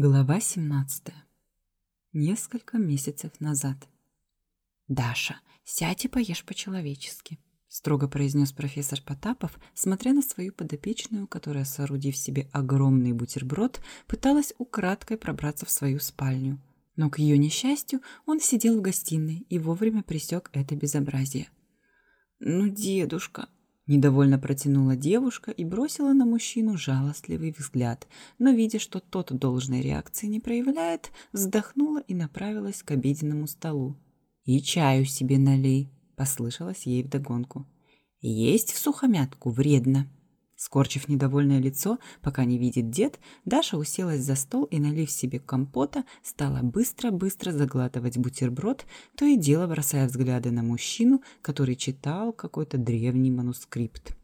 Глава 17. Несколько месяцев назад. «Даша, сядь и поешь по-человечески», — строго произнес профессор Потапов, смотря на свою подопечную, которая, соорудив себе огромный бутерброд, пыталась украдкой пробраться в свою спальню. Но, к ее несчастью, он сидел в гостиной и вовремя пресек это безобразие. «Ну, дедушка», Недовольно протянула девушка и бросила на мужчину жалостливый взгляд, но, видя, что тот должной реакции не проявляет, вздохнула и направилась к обеденному столу. «И чаю себе налей», — послышалось ей вдогонку. «Есть в сухомятку вредно». Скорчив недовольное лицо, пока не видит дед, Даша уселась за стол и, налив себе компота, стала быстро-быстро заглатывать бутерброд, то и дело бросая взгляды на мужчину, который читал какой-то древний манускрипт.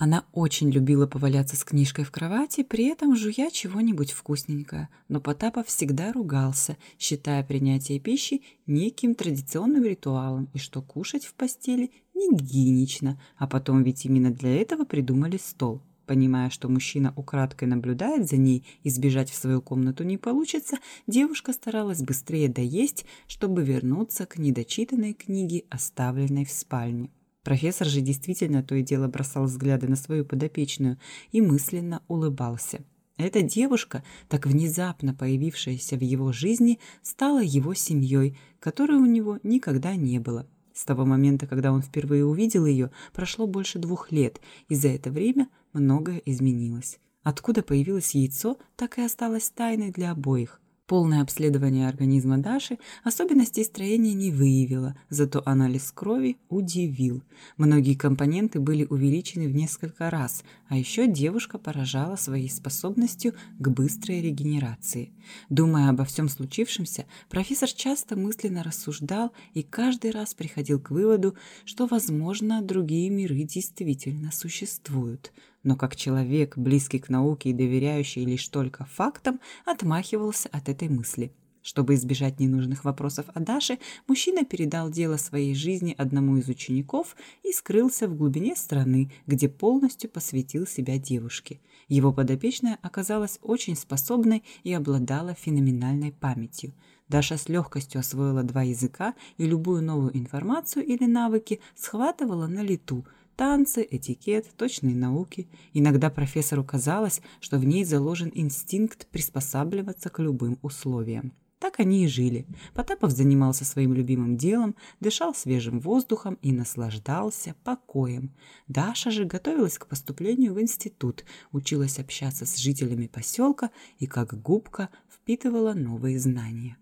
Она очень любила поваляться с книжкой в кровати, при этом жуя чего-нибудь вкусненькое, но Потапов всегда ругался, считая принятие пищи неким традиционным ритуалом и что кушать в постели не гигиенично, а потом ведь именно для этого придумали стол. Понимая, что мужчина украдкой наблюдает за ней и сбежать в свою комнату не получится, девушка старалась быстрее доесть, чтобы вернуться к недочитанной книге, оставленной в спальне. Профессор же действительно то и дело бросал взгляды на свою подопечную и мысленно улыбался. Эта девушка, так внезапно появившаяся в его жизни, стала его семьей, которой у него никогда не было. С того момента, когда он впервые увидел ее, прошло больше двух лет, и за это время многое изменилось. Откуда появилось яйцо, так и осталось тайной для обоих. Полное обследование организма Даши особенностей строения не выявило, зато анализ крови удивил. Многие компоненты были увеличены в несколько раз, а еще девушка поражала своей способностью к быстрой регенерации. Думая обо всем случившемся, профессор часто мысленно рассуждал и каждый раз приходил к выводу, что, возможно, другие миры действительно существуют – но как человек, близкий к науке и доверяющий лишь только фактам, отмахивался от этой мысли. Чтобы избежать ненужных вопросов о Даше, мужчина передал дело своей жизни одному из учеников и скрылся в глубине страны, где полностью посвятил себя девушке. Его подопечная оказалась очень способной и обладала феноменальной памятью. Даша с легкостью освоила два языка и любую новую информацию или навыки схватывала на лету – Танцы, этикет, точные науки. Иногда профессору казалось, что в ней заложен инстинкт приспосабливаться к любым условиям. Так они и жили. Потапов занимался своим любимым делом, дышал свежим воздухом и наслаждался покоем. Даша же готовилась к поступлению в институт, училась общаться с жителями поселка и, как губка, впитывала новые знания.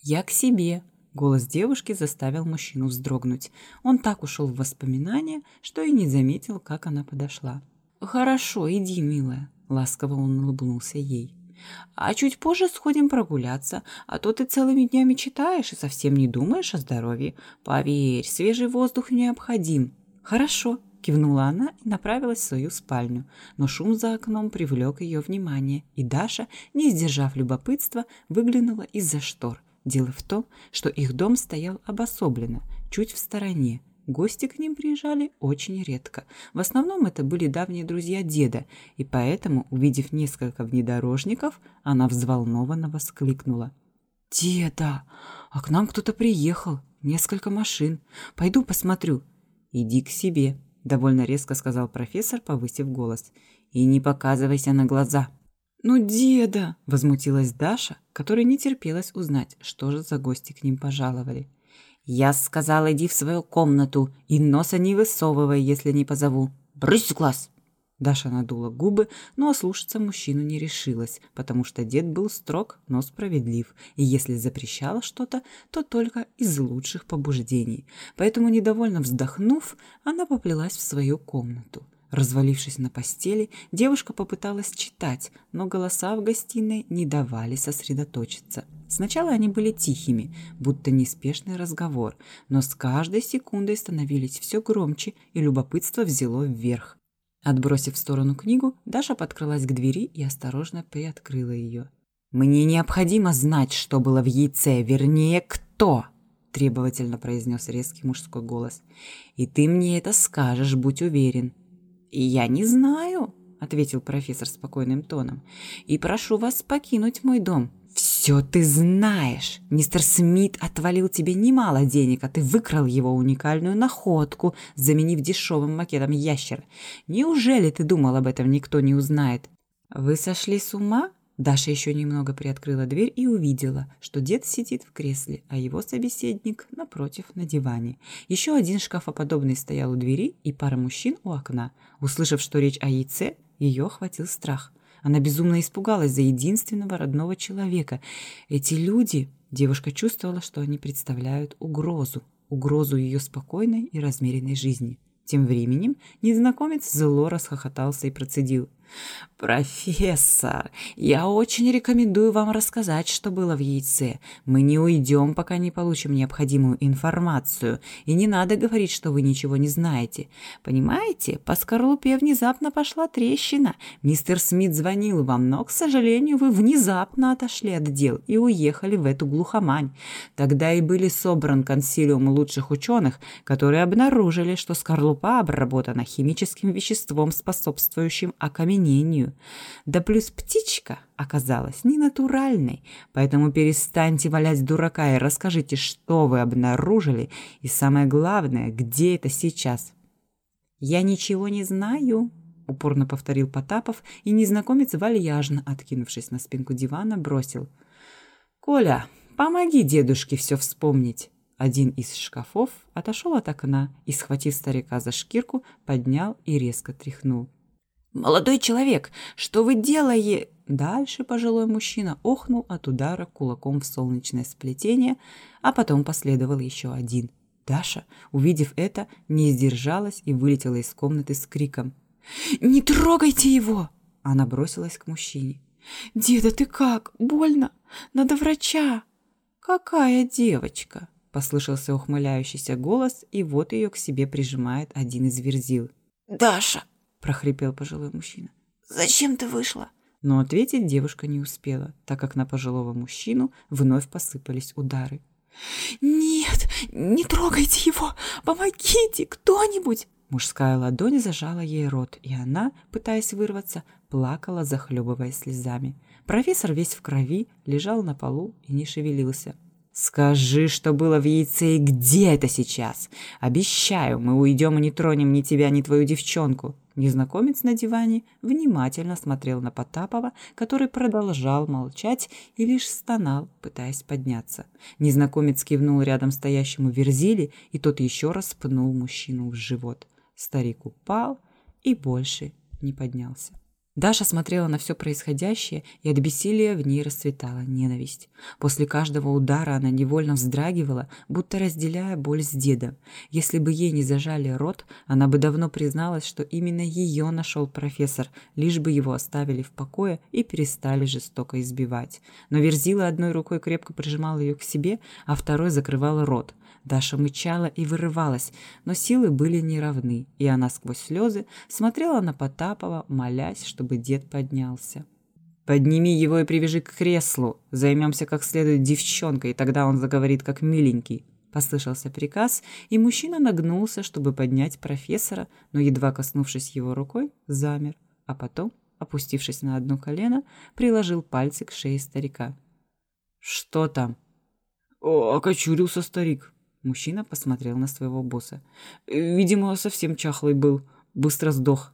«Я к себе», Голос девушки заставил мужчину вздрогнуть. Он так ушел в воспоминания, что и не заметил, как она подошла. «Хорошо, иди, милая», — ласково он улыбнулся ей. «А чуть позже сходим прогуляться, а то ты целыми днями читаешь и совсем не думаешь о здоровье. Поверь, свежий воздух необходим». «Хорошо», — кивнула она и направилась в свою спальню, но шум за окном привлек ее внимание, и Даша, не сдержав любопытства, выглянула из-за штор — Дело в том, что их дом стоял обособленно, чуть в стороне. Гости к ним приезжали очень редко. В основном это были давние друзья деда, и поэтому, увидев несколько внедорожников, она взволнованно воскликнула. «Деда, а к нам кто-то приехал, несколько машин. Пойду посмотрю». «Иди к себе», — довольно резко сказал профессор, повысив голос. «И не показывайся на глаза». «Ну, деда!» – возмутилась Даша, которой не терпелось узнать, что же за гости к ним пожаловали. «Я сказала, иди в свою комнату и носа не высовывай, если не позову. Брысь глаз!» Даша надула губы, но ослушаться мужчину не решилась, потому что дед был строг, но справедлив, и если запрещала что-то, то только из лучших побуждений. Поэтому, недовольно вздохнув, она поплелась в свою комнату. Развалившись на постели, девушка попыталась читать, но голоса в гостиной не давали сосредоточиться. Сначала они были тихими, будто неспешный разговор, но с каждой секундой становились все громче, и любопытство взяло вверх. Отбросив в сторону книгу, Даша подкралась к двери и осторожно приоткрыла ее. «Мне необходимо знать, что было в яйце, вернее, кто!» требовательно произнес резкий мужской голос. «И ты мне это скажешь, будь уверен». «Я не знаю», — ответил профессор спокойным тоном. И прошу вас покинуть мой дом. Все ты знаешь. Мистер Смит отвалил тебе немало денег, а ты выкрал его уникальную находку, заменив дешевым макетом ящера. Неужели ты думал об этом никто не узнает? Вы сошли с ума? Даша еще немного приоткрыла дверь и увидела, что дед сидит в кресле, а его собеседник напротив на диване. Еще один шкафоподобный стоял у двери и пара мужчин у окна. Услышав, что речь о яйце, ее охватил страх. Она безумно испугалась за единственного родного человека. Эти люди... Девушка чувствовала, что они представляют угрозу. Угрозу ее спокойной и размеренной жизни. Тем временем незнакомец зло расхохотался и процедил – «Профессор, я очень рекомендую вам рассказать, что было в яйце. Мы не уйдем, пока не получим необходимую информацию. И не надо говорить, что вы ничего не знаете. Понимаете, по скорлупе внезапно пошла трещина. Мистер Смит звонил вам, но, к сожалению, вы внезапно отошли от дел и уехали в эту глухомань. Тогда и были собран консилиум лучших ученых, которые обнаружили, что скорлупа обработана химическим веществом, способствующим окаменению опьянению. Да плюс птичка оказалась ненатуральной, поэтому перестаньте валять дурака и расскажите, что вы обнаружили, и самое главное, где это сейчас. «Я ничего не знаю», — упорно повторил Потапов, и незнакомец вальяжно, откинувшись на спинку дивана, бросил. «Коля, помоги дедушке все вспомнить». Один из шкафов отошел от окна и, схватив старика за шкирку, поднял и резко тряхнул. «Молодой человек, что вы делаете?» Дальше пожилой мужчина охнул от удара кулаком в солнечное сплетение, а потом последовал еще один. Даша, увидев это, не сдержалась и вылетела из комнаты с криком. «Не трогайте его!» Она бросилась к мужчине. «Деда, ты как? Больно? Надо врача!» «Какая девочка?» Послышался ухмыляющийся голос, и вот ее к себе прижимает один из верзил. «Даша!» Прохрипел пожилой мужчина. Зачем ты вышла? Но ответить девушка не успела, так как на пожилого мужчину вновь посыпались удары. «Нет, не трогайте его! Помогите, кто-нибудь!» Мужская ладонь зажала ей рот, и она, пытаясь вырваться, плакала, захлебываясь слезами. Профессор весь в крови лежал на полу и не шевелился. «Скажи, что было в яйце и где это сейчас? Обещаю, мы уйдем и не тронем ни тебя, ни твою девчонку». Незнакомец на диване внимательно смотрел на Потапова, который продолжал молчать и лишь стонал, пытаясь подняться. Незнакомец кивнул рядом стоящему Верзили, и тот еще раз пнул мужчину в живот. Старик упал и больше не поднялся. Даша смотрела на все происходящее, и от бессилия в ней расцветала ненависть. После каждого удара она невольно вздрагивала, будто разделяя боль с дедом. Если бы ей не зажали рот, она бы давно призналась, что именно ее нашел профессор, лишь бы его оставили в покое и перестали жестоко избивать. Но Верзила одной рукой крепко прижимала ее к себе, а второй закрывала рот. Даша мычала и вырывалась, но силы были неравны, и она сквозь слезы смотрела на Потапова, молясь, чтобы дед поднялся. «Подними его и привяжи к креслу. Займемся как следует девчонкой, тогда он заговорит как миленький». Послышался приказ, и мужчина нагнулся, чтобы поднять профессора, но, едва коснувшись его рукой, замер, а потом, опустившись на одно колено, приложил пальцы к шее старика. «Что там?» «О, окочурился старик», Мужчина посмотрел на своего босса. Видимо, совсем чахлый был. Быстро сдох.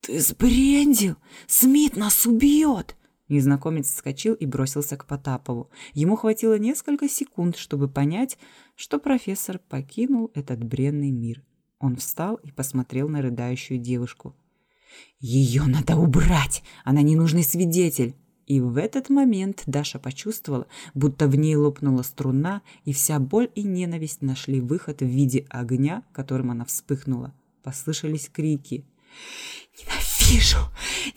«Ты сбрендил! Смит нас убьет!» Незнакомец вскочил и бросился к Потапову. Ему хватило несколько секунд, чтобы понять, что профессор покинул этот бренный мир. Он встал и посмотрел на рыдающую девушку. «Ее надо убрать! Она ненужный свидетель!» И в этот момент Даша почувствовала, будто в ней лопнула струна, и вся боль и ненависть нашли выход в виде огня, которым она вспыхнула. Послышались крики. «Ненавижу!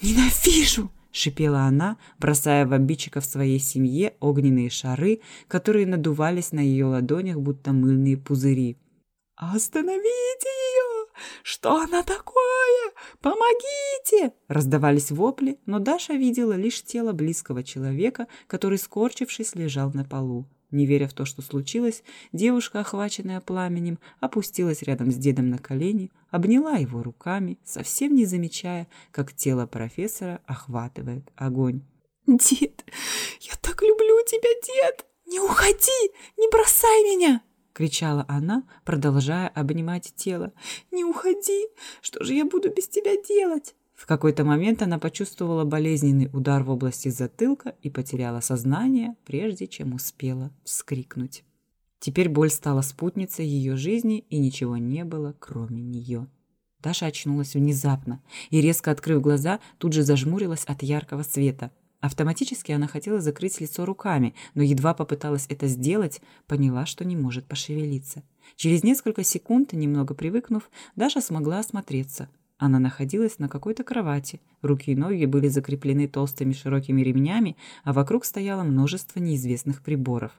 Ненавижу!» — шипела она, бросая в обидчиков своей семье огненные шары, которые надувались на ее ладонях, будто мыльные пузыри. «Остановите! Что она такое? Помогите!» Раздавались вопли, но Даша видела лишь тело близкого человека, который, скорчившись, лежал на полу. Не веря в то, что случилось, девушка, охваченная пламенем, опустилась рядом с дедом на колени, обняла его руками, совсем не замечая, как тело профессора охватывает огонь. «Дед, я так люблю тебя, дед! Не уходи! Не бросай меня!» — кричала она, продолжая обнимать тело. «Не уходи! Что же я буду без тебя делать?» В какой-то момент она почувствовала болезненный удар в области затылка и потеряла сознание, прежде чем успела вскрикнуть. Теперь боль стала спутницей ее жизни, и ничего не было, кроме нее. Даша очнулась внезапно и, резко открыв глаза, тут же зажмурилась от яркого света. Автоматически она хотела закрыть лицо руками, но едва попыталась это сделать, поняла, что не может пошевелиться. Через несколько секунд, немного привыкнув, Даша смогла осмотреться – она находилась на какой-то кровати, руки и ноги были закреплены толстыми широкими ремнями, а вокруг стояло множество неизвестных приборов.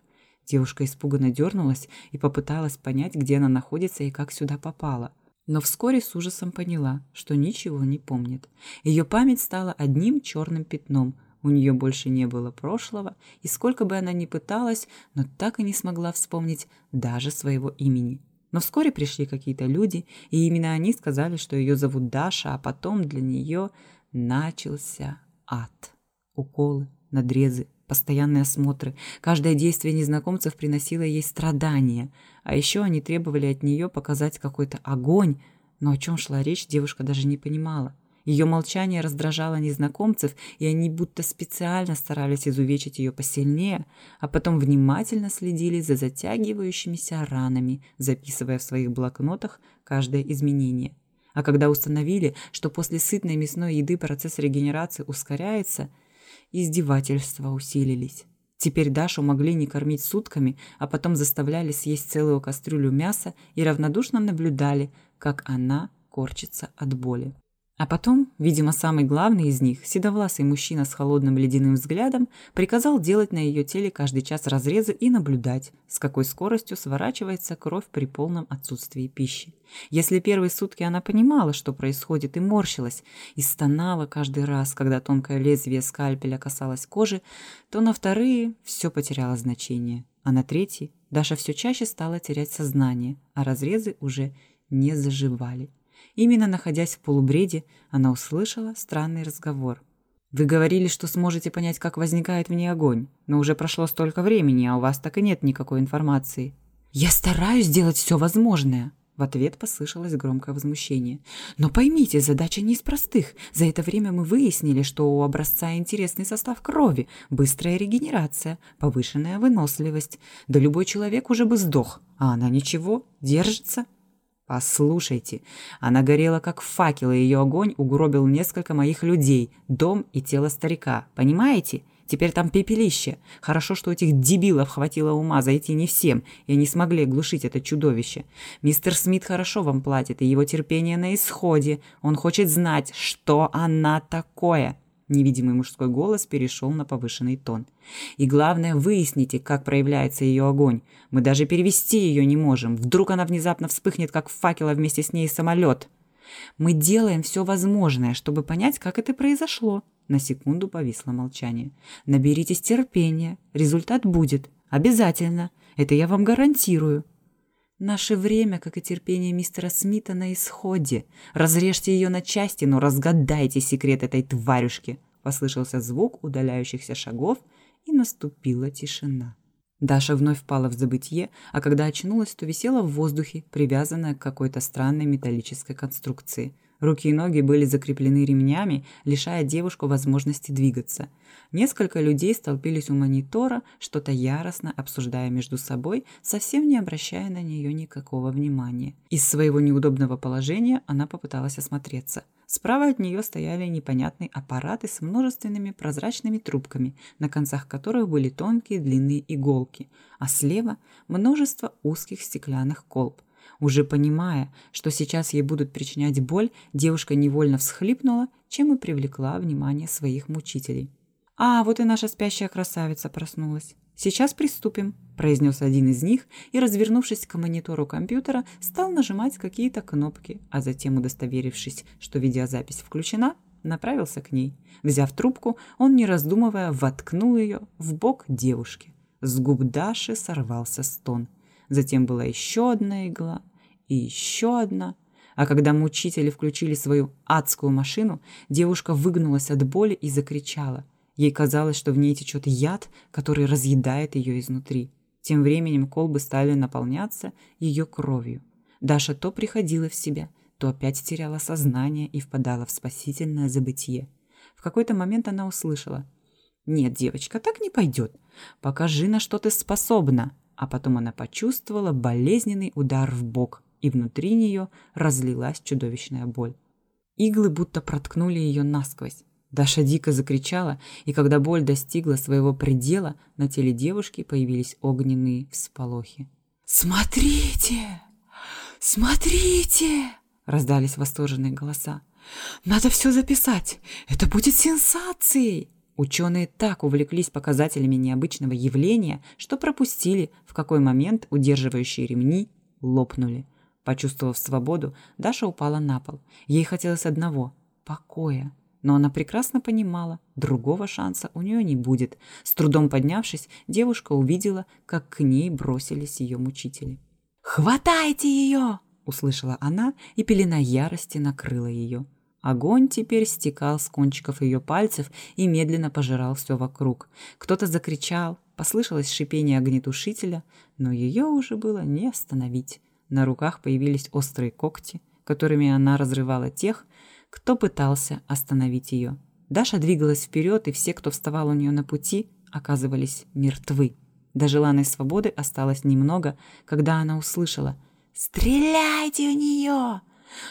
Девушка испуганно дернулась и попыталась понять, где она находится и как сюда попала. Но вскоре с ужасом поняла, что ничего не помнит. Ее память стала одним черным пятном. У нее больше не было прошлого, и сколько бы она ни пыталась, но так и не смогла вспомнить даже своего имени. Но вскоре пришли какие-то люди, и именно они сказали, что ее зовут Даша, а потом для нее начался ад. Уколы, надрезы, постоянные осмотры. Каждое действие незнакомцев приносило ей страдания. А еще они требовали от нее показать какой-то огонь, но о чем шла речь, девушка даже не понимала. Ее молчание раздражало незнакомцев, и они будто специально старались изувечить ее посильнее, а потом внимательно следили за затягивающимися ранами, записывая в своих блокнотах каждое изменение. А когда установили, что после сытной мясной еды процесс регенерации ускоряется, издевательства усилились. Теперь Дашу могли не кормить сутками, а потом заставляли съесть целую кастрюлю мяса и равнодушно наблюдали, как она корчится от боли. А потом, видимо, самый главный из них, седовласый мужчина с холодным ледяным взглядом, приказал делать на ее теле каждый час разрезы и наблюдать, с какой скоростью сворачивается кровь при полном отсутствии пищи. Если первые сутки она понимала, что происходит, и морщилась, и стонала каждый раз, когда тонкое лезвие скальпеля касалось кожи, то на вторые все потеряло значение, а на третий Даша все чаще стала терять сознание, а разрезы уже не заживали. Именно находясь в полубреде, она услышала странный разговор. «Вы говорили, что сможете понять, как возникает в ней огонь, но уже прошло столько времени, а у вас так и нет никакой информации». «Я стараюсь сделать все возможное», в ответ послышалось громкое возмущение. «Но поймите, задача не из простых. За это время мы выяснили, что у образца интересный состав крови, быстрая регенерация, повышенная выносливость. Да любой человек уже бы сдох, а она ничего, держится». Послушайте, она горела как факел, и ее огонь угробил несколько моих людей, дом и тело старика. Понимаете? Теперь там пепелище. Хорошо, что этих дебилов хватило ума зайти не всем, и они смогли оглушить это чудовище. Мистер Смит хорошо вам платит, и его терпение на исходе. Он хочет знать, что она такое. Невидимый мужской голос перешел на повышенный тон. «И главное, выясните, как проявляется ее огонь. Мы даже перевести ее не можем. Вдруг она внезапно вспыхнет, как факела вместе с ней самолет. Мы делаем все возможное, чтобы понять, как это произошло». На секунду повисло молчание. «Наберитесь терпения. Результат будет. Обязательно. Это я вам гарантирую». Наше время, как и терпение мистера Смита, на исходе. Разрежьте ее на части, но разгадайте секрет этой тварюшки. Послышался звук удаляющихся шагов, и наступила тишина. Даша вновь впала в забытье, а когда очнулась, то висела в воздухе, привязанная к какой-то странной металлической конструкции. Руки и ноги были закреплены ремнями, лишая девушку возможности двигаться. Несколько людей столпились у монитора, что-то яростно обсуждая между собой, совсем не обращая на нее никакого внимания. Из своего неудобного положения она попыталась осмотреться. Справа от нее стояли непонятные аппараты с множественными прозрачными трубками, на концах которых были тонкие длинные иголки, а слева множество узких стеклянных колб – уже понимая, что сейчас ей будут причинять боль, девушка невольно всхлипнула, чем и привлекла внимание своих мучителей. «А, вот и наша спящая красавица проснулась. Сейчас приступим», – произнес один из них и, развернувшись к монитору компьютера, стал нажимать какие-то кнопки, а затем, удостоверившись, что видеозапись включена, направился к ней. Взяв трубку, он, не раздумывая, воткнул ее в бок девушки. С губ Даши сорвался стон. Затем была еще одна игла и еще одна. А когда мучители включили свою адскую машину, девушка выгнулась от боли и закричала. Ей казалось, что в ней течет яд, который разъедает ее изнутри. Тем временем колбы стали наполняться ее кровью. Даша то приходила в себя, то опять теряла сознание и впадала в спасительное забытье. В какой-то момент она услышала. «Нет, девочка, так не пойдет. Покажи, на что ты способна». А потом она почувствовала болезненный удар в бок, и внутри нее разлилась чудовищная боль. Иглы будто проткнули ее насквозь. Даша дико закричала, и когда боль достигла своего предела, на теле девушки появились огненные всполохи. «Смотрите! Смотрите!» — раздались восторженные голоса. «Надо все записать! Это будет сенсацией!» Ученые так увлеклись показателями необычного явления, что пропустили, в какой момент удерживающие ремни лопнули. Почувствовав свободу, Даша упала на пол. Ей хотелось одного – покоя. Но она прекрасно понимала, другого шанса у нее не будет. С трудом поднявшись, девушка увидела, как к ней бросились ее мучители. «Хватайте ее!» – услышала она, и пелена ярости накрыла ее. Огонь теперь стекал с кончиков ее пальцев и медленно пожирал все вокруг. Кто-то закричал, послышалось шипение огнетушителя, но ее уже было не остановить. На руках появились острые когти, которыми она разрывала тех, кто пытался остановить ее. Даша двигалась вперед, и все, кто вставал у нее на пути, оказывались мертвы. До желанной свободы осталось немного, когда она услышала «Стреляйте в нее!»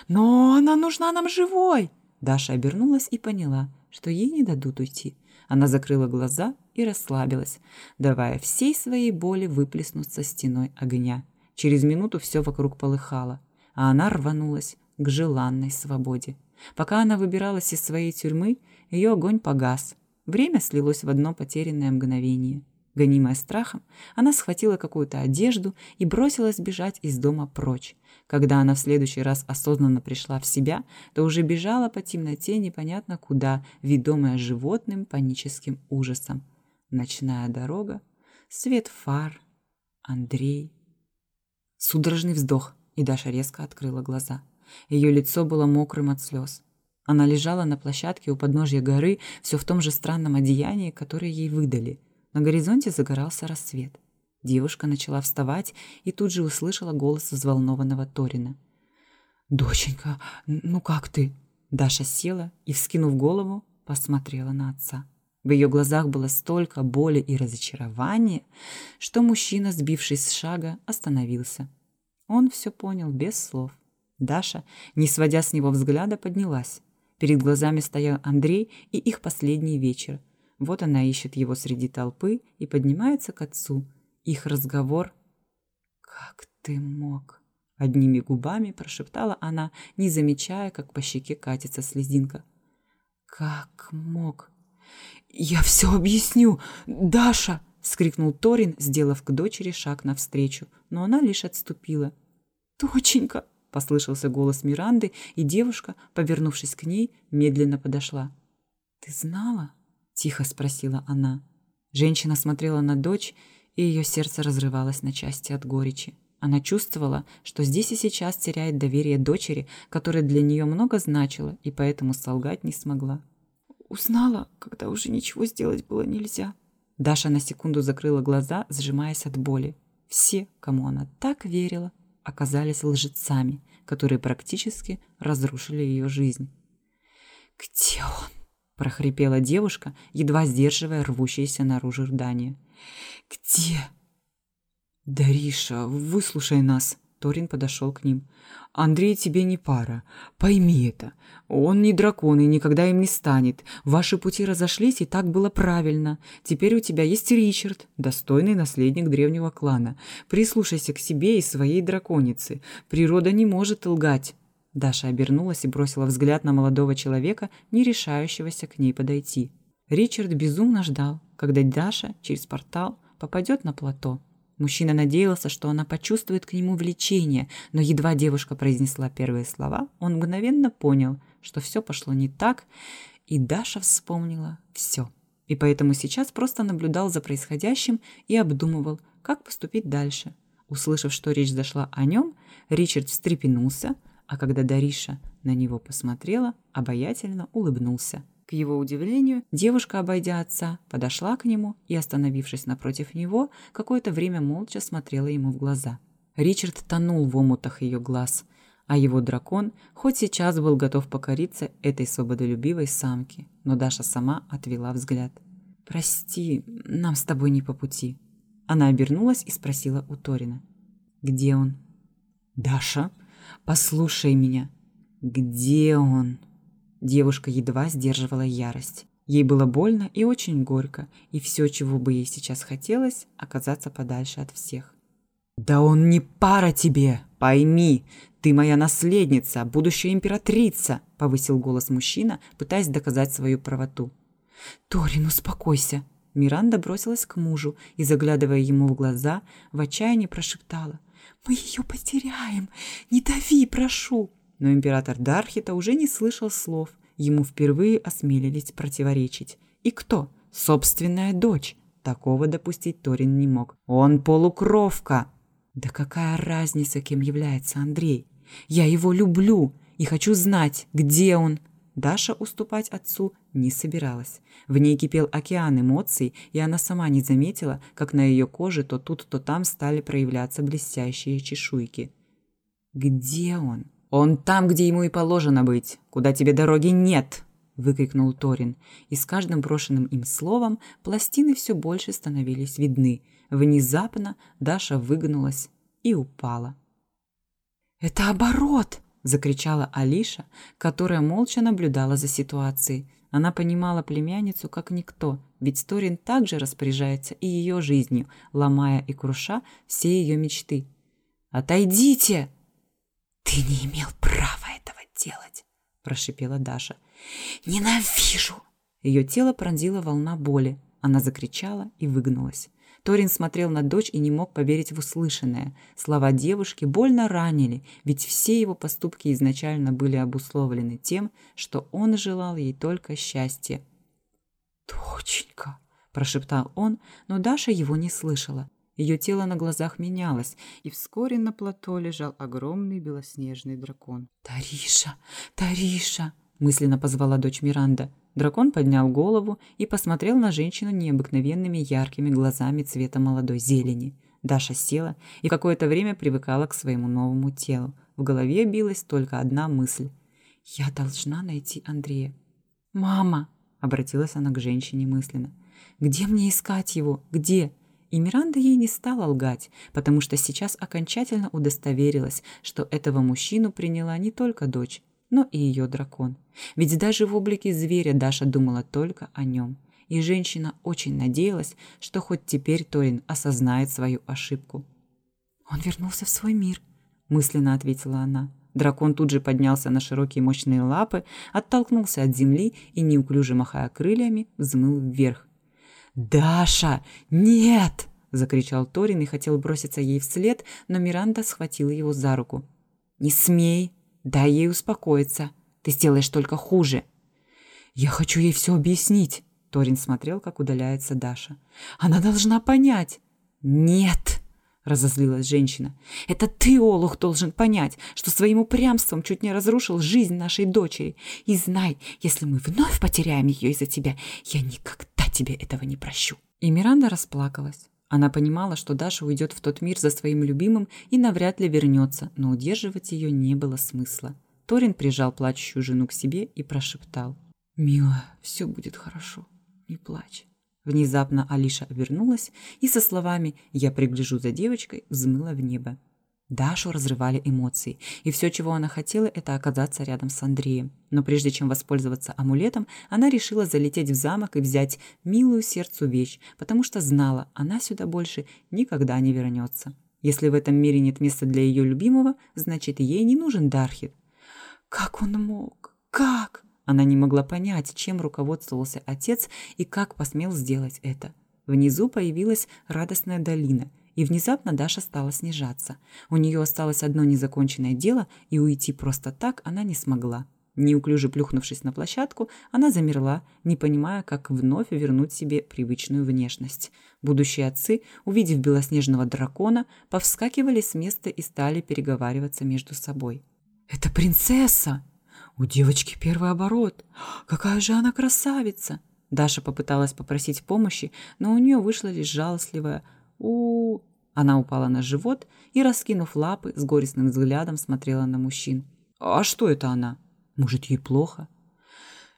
«Но она нужна нам живой!» Даша обернулась и поняла, что ей не дадут уйти. Она закрыла глаза и расслабилась, давая всей своей боли выплеснуться стеной огня. Через минуту все вокруг полыхало, а она рванулась к желанной свободе. Пока она выбиралась из своей тюрьмы, ее огонь погас. Время слилось в одно потерянное мгновение. Гонимая страхом, она схватила какую-то одежду и бросилась бежать из дома прочь. Когда она в следующий раз осознанно пришла в себя, то уже бежала по темноте непонятно куда, ведомая животным паническим ужасом. Ночная дорога, свет фар, Андрей. Судорожный вздох, и Даша резко открыла глаза. Ее лицо было мокрым от слез. Она лежала на площадке у подножья горы, все в том же странном одеянии, которое ей выдали – на горизонте загорался рассвет. Девушка начала вставать и тут же услышала голос взволнованного Торина. «Доченька, ну как ты?» Даша села и, вскинув голову, посмотрела на отца. В ее глазах было столько боли и разочарования, что мужчина, сбившись с шага, остановился. Он все понял без слов. Даша, не сводя с него взгляда, поднялась. Перед глазами стоял Андрей и их последний вечер – вот она ищет его среди толпы и поднимается к отцу. Их разговор... «Как ты мог?» Одними губами прошептала она, не замечая, как по щеке катится слезинка. «Как мог?» «Я все объясню! Даша!» — скрикнул Торин, сделав к дочери шаг навстречу, но она лишь отступила. «Доченька!» — послышался голос Миранды, и девушка, повернувшись к ней, медленно подошла. «Ты знала?» — тихо спросила она. Женщина смотрела на дочь, и ее сердце разрывалось на части от горечи. Она чувствовала, что здесь и сейчас теряет доверие дочери, которая для нее много значила, и поэтому солгать не смогла. Узнала, когда уже ничего сделать было нельзя. Даша на секунду закрыла глаза, сжимаясь от боли. Все, кому она так верила, оказались лжецами, которые практически разрушили ее жизнь. «Где он?» прохрипела девушка, едва сдерживая рвущееся наружу рыдание. «Где?» «Дариша, выслушай нас!» Торин подошел к ним. «Андрей тебе не пара. Пойми это. Он не дракон и никогда им не станет. Ваши пути разошлись, и так было правильно. Теперь у тебя есть Ричард, достойный наследник древнего клана. Прислушайся к себе и своей драконице. Природа не может лгать. Даша обернулась и бросила взгляд на молодого человека, не решающегося к ней подойти. Ричард безумно ждал, когда Даша через портал попадет на плато. Мужчина надеялся, что она почувствует к нему влечение, но едва девушка произнесла первые слова, он мгновенно понял, что все пошло не так, и Даша вспомнила все. и поэтому сейчас просто наблюдал за происходящим и обдумывал, как поступить дальше. Услышав, что речь зашла о нем, Ричард встрепенулся, а когда Дариша на него посмотрела, обаятельно улыбнулся. К его удивлению, девушка, обойдя отца, подошла к нему и, остановившись напротив него, какое-то время молча смотрела ему в глаза. Ричард тонул в омутах ее глаз, а его дракон хоть сейчас был готов покориться этой свободолюбивой самке, но Даша сама отвела взгляд. «Прости, нам с тобой не по пути». Она обернулась и спросила у Торина. «Где он?» «Даша, послушай меня». «Где он?» Девушка едва сдерживала ярость. Ей было больно и очень горько, и все, чего бы ей сейчас хотелось, оказаться подальше от всех. «Да он не пара тебе! Пойми, ты моя наследница, будущая императрица!» — повысил голос мужчина, пытаясь доказать свою правоту. «Торин, успокойся!» Миранда бросилась к мужу и, заглядывая ему в глаза, в отчаянии прошептала. «Мы ее потеряем! Не дави, прошу!» Но император Дархита уже не слышал слов. Ему впервые осмелились противоречить. И кто? Собственная дочь. Такого допустить Торин не мог. Он полукровка. Да какая разница, кем является Андрей? Я его люблю и хочу знать, где он. Даша уступать отцу не собиралась. В ней кипел океан эмоций, и она сама не заметила, как на ее коже то тут, то там стали проявляться блестящие чешуйки. «Где он?» «Он там, где ему и положено быть, куда тебе дороги нет!» — выкрикнул Торин, и с каждым брошенным им словом пластины все больше становились видны. Внезапно Даша выгнулась и упала. «Это оборот!» — закричала Алиша, которая молча наблюдала за ситуацией. Она понимала племянницу как никто, ведь Торин также распоряжается и ее жизнью, ломая и круша все ее мечты. «Отойдите!» «Ты не имел права этого делать», – прошипела Даша. «Ненавижу!» Ее тело пронзила волна боли. Она закричала и выгнулась. Торин смотрел на дочь и не мог поверить в услышанное. Слова девушки больно ранили, ведь все его поступки изначально были обусловлены тем, что он желал ей только счастья. «Доченька!» – прошептал он, но Даша его не слышала. Ее тело на глазах менялось, и вскоре на плато лежал огромный белоснежный дракон. «Тариша! Тариша!» – мысленно позвала дочь Миранда. Дракон поднял голову и посмотрел на женщину необыкновенными яркими глазами цвета молодой зелени. Даша села и какое-то время привыкала к своему новому телу. В голове билась только одна мысль. «Я должна найти Андрея». «Мама!» – обратилась она к женщине мысленно. «Где мне искать его? Где?» И Миранда ей не стала лгать, потому что сейчас окончательно удостоверилась, что этого мужчину приняла не только дочь, но и ее дракон. Ведь даже в облике зверя Даша думала только о нем. И женщина очень надеялась, что хоть теперь Торин осознает свою ошибку. «Он вернулся в свой мир», – мысленно ответила она. Дракон тут же поднялся на широкие мощные лапы, оттолкнулся от земли и, неуклюже махая крыльями, взмыл вверх, «Даша, нет!» – закричал Торин и хотел броситься ей вслед, но Миранда схватила его за руку. «Не смей! Дай ей успокоиться. Ты сделаешь только хуже!» «Я хочу ей все объяснить!» Торин смотрел, как удаляется Даша. «Она должна понять!» «Нет!» – разозлилась женщина. «Это ты, Олух, должен понять, что своим упрямством чуть не разрушил жизнь нашей дочери. И знай, если мы вновь потеряем ее из-за тебя, я никогда тебе этого не прощу». И Миранда расплакалась. Она понимала, что Даша уйдет в тот мир за своим любимым и навряд ли вернется, но удерживать ее не было смысла. Торин прижал плачущую жену к себе и прошептал. «Милая, все будет хорошо. Не плачь». Внезапно Алиша обернулась и со словами «Я пригляжу за девочкой» взмыла в небо. Дашу разрывали эмоции, и все, чего она хотела, это оказаться рядом с Андреем. Но прежде чем воспользоваться амулетом, она решила залететь в замок и взять милую сердцу вещь, потому что знала, она сюда больше никогда не вернется. Если в этом мире нет места для ее любимого, значит, ей не нужен Дархит. Как он мог? Как? Она не могла понять, чем руководствовался отец и как посмел сделать это. Внизу появилась радостная долина – и внезапно Даша стала снижаться. У нее осталось одно незаконченное дело, и уйти просто так она не смогла. Неуклюже плюхнувшись на площадку, она замерла, не понимая, как вновь вернуть себе привычную внешность. Будущие отцы, увидев белоснежного дракона, повскакивали с места и стали переговариваться между собой. «Это принцесса! У девочки первый оборот! Какая же она красавица!» Даша попыталась попросить помощи, но у нее вышло лишь жалостливое у, Она упала на живот и, раскинув лапы, с горестным взглядом смотрела на мужчин. «А что это она?» Может, ей плохо?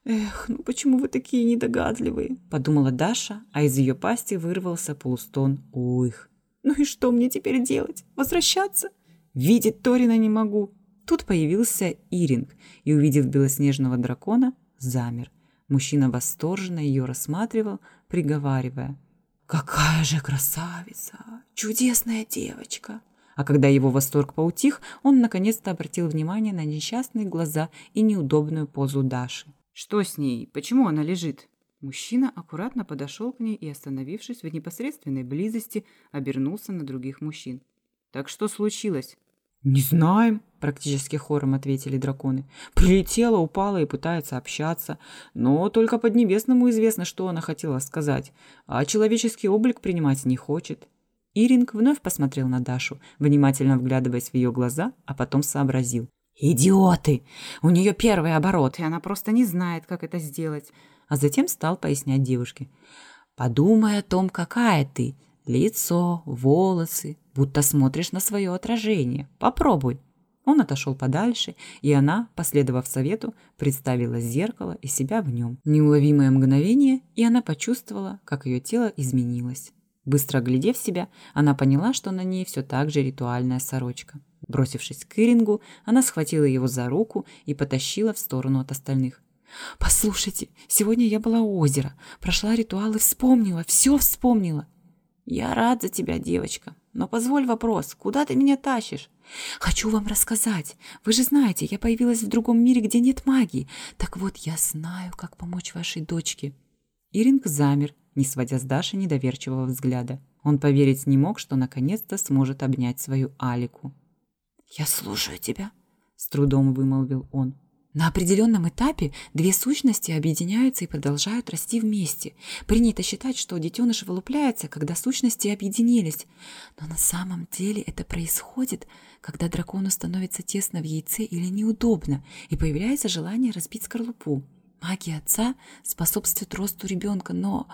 «Эх, ну почему вы такие недогадливые?» – подумала Даша, а из ее пасти вырвался полустон «Уих». «Ну и что мне теперь делать? Возвращаться? Видеть Торина не могу». Тут появился Иринг и, увидев белоснежного дракона, замер. Мужчина восторженно ее рассматривал, приговаривая. «Какая же красавица! Чудесная девочка!» А когда его восторг поутих, он наконец-то обратил внимание на несчастные глаза и неудобную позу Даши. «Что с ней? Почему она лежит?» Мужчина аккуратно подошел к ней и, остановившись в непосредственной близости, обернулся на других мужчин. «Так что случилось?» «Не знаем», – практически хором ответили драконы. «Прилетела, упала и пытается общаться. Но только Поднебесному известно, что она хотела сказать. А человеческий облик принимать не хочет. Иринг вновь посмотрел на Дашу, внимательно вглядываясь в ее глаза, а потом сообразил. «Идиоты! У нее первый оборот, и она просто не знает, как это сделать!» А затем стал пояснять девушке. «Подумай о том, какая ты. Лицо, волосы, будто смотришь на свое отражение. Попробуй!» Он отошел подальше, и она, последовав совету, представила зеркало и себя в нем. Неуловимое мгновение, и она почувствовала, как ее тело изменилось. Быстро оглядев себя, она поняла, что на ней все так же ритуальная сорочка. Бросившись к Ирингу, она схватила его за руку и потащила в сторону от остальных. «Послушайте, сегодня я была у озера, прошла ритуал и вспомнила, все вспомнила». «Я рад за тебя, девочка, но позволь вопрос, куда ты меня тащишь?» «Хочу вам рассказать. Вы же знаете, я появилась в другом мире, где нет магии. Так вот, я знаю, как помочь вашей дочке». Иринг замер, не сводя с Даши недоверчивого взгляда. Он поверить не мог, что наконец-то сможет обнять свою Алику. «Я слушаю тебя», — с трудом вымолвил он. На определенном этапе две сущности объединяются и продолжают расти вместе. Принято считать, что детеныш вылупляется, когда сущности объединились. Но на самом деле это происходит, когда дракону становится тесно в яйце или неудобно, и появляется желание разбить скорлупу. Магия отца способствует росту ребенка, но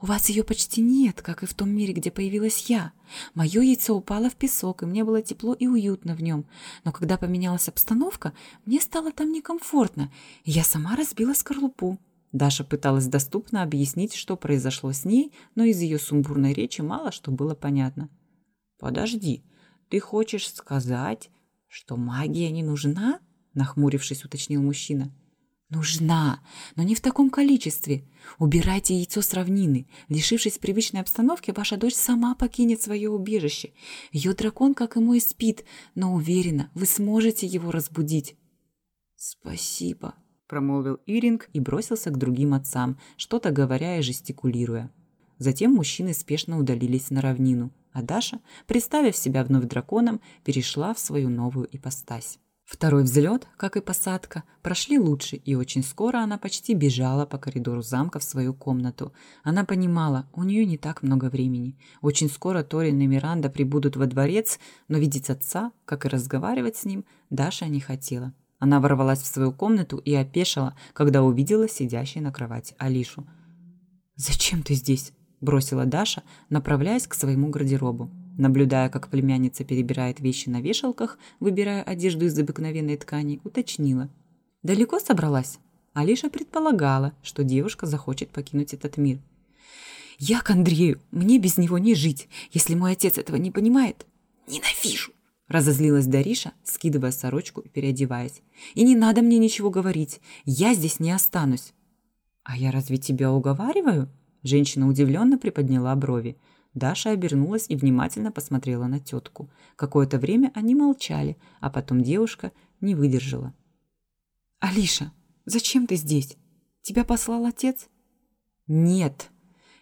у вас ее почти нет, как и в том мире, где появилась я. Мое яйцо упало в песок, и мне было тепло и уютно в нем. Но когда поменялась обстановка, мне стало там некомфортно, и я сама разбила скорлупу. Даша пыталась доступно объяснить, что произошло с ней, но из ее сумбурной речи мало что было понятно. «Подожди, ты хочешь сказать, что магия не нужна?» нахмурившись, уточнил мужчина. Нужна, но не в таком количестве. Убирайте яйцо с равнины. Лишившись привычной обстановки, ваша дочь сама покинет свое убежище. Ее дракон, как и мой, спит, но уверена, вы сможете его разбудить. Спасибо, промолвил Иринг и бросился к другим отцам, что-то говоря и жестикулируя. Затем мужчины спешно удалились на равнину, а Даша, представив себя вновь драконом, перешла в свою новую ипостась. Второй взлет, как и посадка, прошли лучше, и очень скоро она почти бежала по коридору замка в свою комнату. Она понимала, у нее не так много времени. Очень скоро Торин и Миранда прибудут во дворец, но видеть отца, как и разговаривать с ним, Даша не хотела. Она ворвалась в свою комнату и опешила, когда увидела сидящей на кровати Алишу. «Зачем ты здесь?» – бросила Даша, направляясь к своему гардеробу. Наблюдая, как племянница перебирает вещи на вешалках, выбирая одежду из обыкновенной ткани, уточнила. «Далеко собралась?» Алиша предполагала, что девушка захочет покинуть этот мир. «Я к Андрею. Мне без него не жить. Если мой отец этого не понимает, ненавижу!» Разозлилась Дариша, скидывая сорочку и переодеваясь. «И не надо мне ничего говорить. Я здесь не останусь». «А я разве тебя уговариваю?» Женщина удивленно приподняла брови. Даша обернулась и внимательно посмотрела на тетку. Какое-то время они молчали, а потом девушка не выдержала. «Алиша, зачем ты здесь? Тебя послал отец?» «Нет.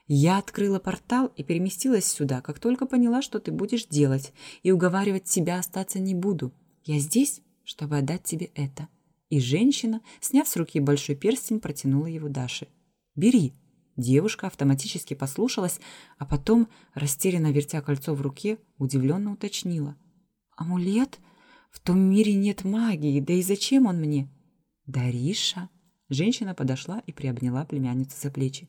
Я открыла портал и переместилась сюда, как только поняла, что ты будешь делать, и уговаривать тебя остаться не буду. Я здесь, чтобы отдать тебе это». И женщина, сняв с руки большой перстень, протянула его Даше. «Бери». Девушка автоматически послушалась, а потом, растерянно вертя кольцо в руке, удивленно уточнила. «Амулет? В том мире нет магии, да и зачем он мне?» «Дариша?» Женщина подошла и приобняла племянницу за плечи.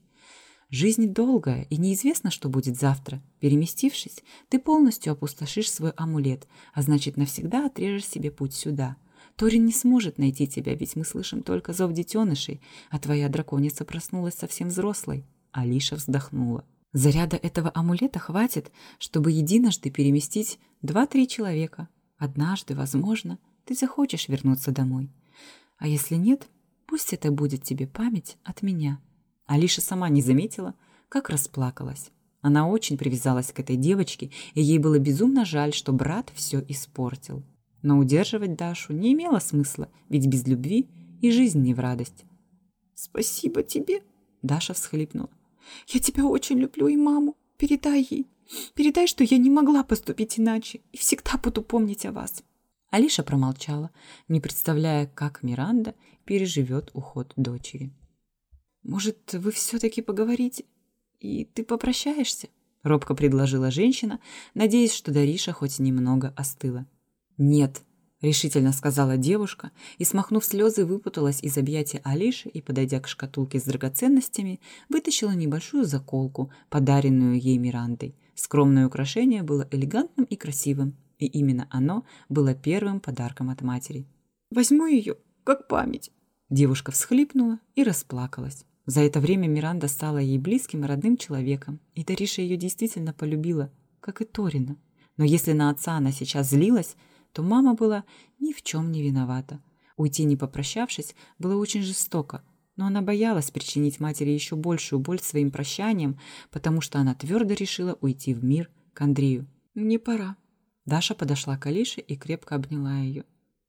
Жизнь долгая, и неизвестно, что будет завтра. Переместившись, ты полностью опустошишь свой амулет, а значит, навсегда отрежешь себе путь сюда. Торин не сможет найти тебя, ведь мы слышим только зов детенышей, а твоя драконица проснулась совсем взрослой. Алиша вздохнула. Заряда этого амулета хватит, чтобы единожды переместить два-три человека. Однажды, возможно, ты захочешь вернуться домой. А если нет, пусть это будет тебе память от меня. Алиша сама не заметила, как расплакалась. Она очень привязалась к этой девочке, и ей было безумно жаль, что брат все испортил. Но удерживать Дашу не имело смысла, ведь без любви и жизнь не в радость. «Спасибо тебе», — Даша всхлипнула. «Я тебя очень люблю и маму. Передай ей. Передай, что я не могла поступить иначе и всегда буду помнить о вас». Алиша промолчала, не представляя, как Миранда переживет уход дочери. «Может, вы все-таки поговорите, и ты попрощаешься?» — робко предложила женщина, надеясь, что Дариша хоть немного остыла. «Нет», — решительно сказала девушка и, смахнув слезы, выпуталась из объятия Алиши и, подойдя к шкатулке с драгоценностями, вытащила небольшую заколку, подаренную ей Мирандой. Скромное украшение было элегантным и красивым, и именно оно было первым подарком от матери. «Возьму ее, как память», Девушка всхлипнула и расплакалась. За это время Миранда стала ей близким и родным человеком, и Тариша ее действительно полюбила, как и Торина. Но если на отца она сейчас злилась, то мама была ни в чем не виновата. Уйти не попрощавшись было очень жестоко, но она боялась причинить матери еще большую боль своим прощанием, потому что она твердо решила уйти в мир к Андрею. «Мне пора». Даша подошла к Алише и крепко обняла ее.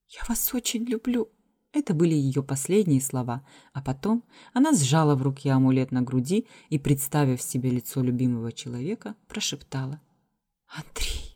«Я вас очень люблю», это были ее последние слова, а потом она сжала в руке амулет на груди и, представив себе лицо любимого человека, прошептала. «Андрей!»